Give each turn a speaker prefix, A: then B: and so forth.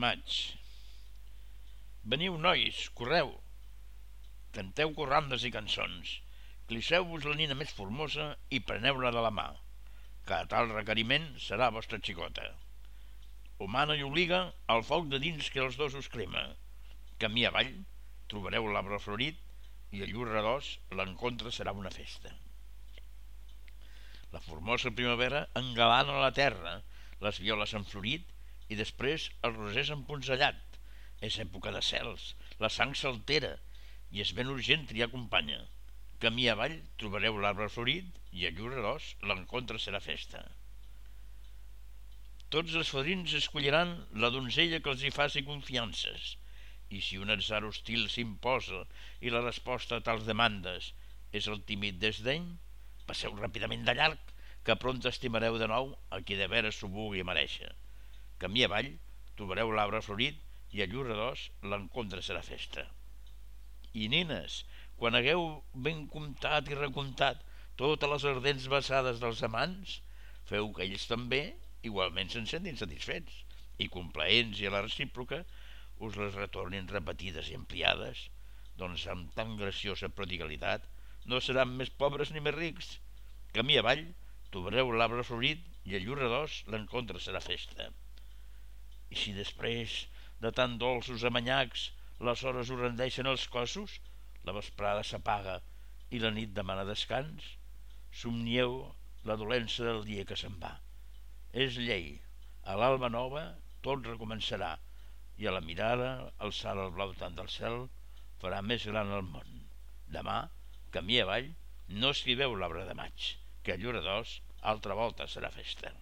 A: Maig. Veniu, nois, correu. Canteu corrandes i cançons. Cliceu-vos la nina més formosa i preneu-la de la mà, que a tal requeriment serà vostra xicota. Ho mana i obliga al foc de dins que els dos us crema. Camí avall trobareu l'arbre florit i a llur redós l'encontre serà una festa. La formosa primavera engalana la terra, les violes han florit i després el roser s'ha emponsellat. És època de cels, la sang s'altera i és ben urgent triar companya. Camí avall trobareu l'arbre florit i a llur redós l'encontre serà festa. Tots els fadrins escolliran la donzella que els hi faci confiances i si un atzar hostil s'imposa i la resposta a tals demandes és el tímid desdeny, Passeu ràpidament de llarg, que pront estimareu de nou a qui de veres s'ho vulgui mereixer. Camí avall, trobareu l'arbre florit i a llur redós l'encontre serà festa. I nines, quan hagueu ben comptat i recomptat totes les ardents vessades dels amants, feu que ells també igualment se'n sentin satisfets i complaents i a la recíproca us les retornin repetides i ampliades, doncs amb tan graciosa prodigalitat no seran més pobres ni més rics. Camí avall, trobareu l'arbre florit i a llur redós l'encontre serà festa. I si després de tan dolços amanyacs les hores ho rendeixen els cossos, la vesprada s'apaga i la nit demana descans, somnieu la dolència del dia que se'n va. És llei, a l'alba nova tot recomençarà i a la mirada, alçar el blau tant del cel, farà més gran el món. Demà camí avall, no escriveu l'arbre de maig, que a Lloredós altra volta serà festa.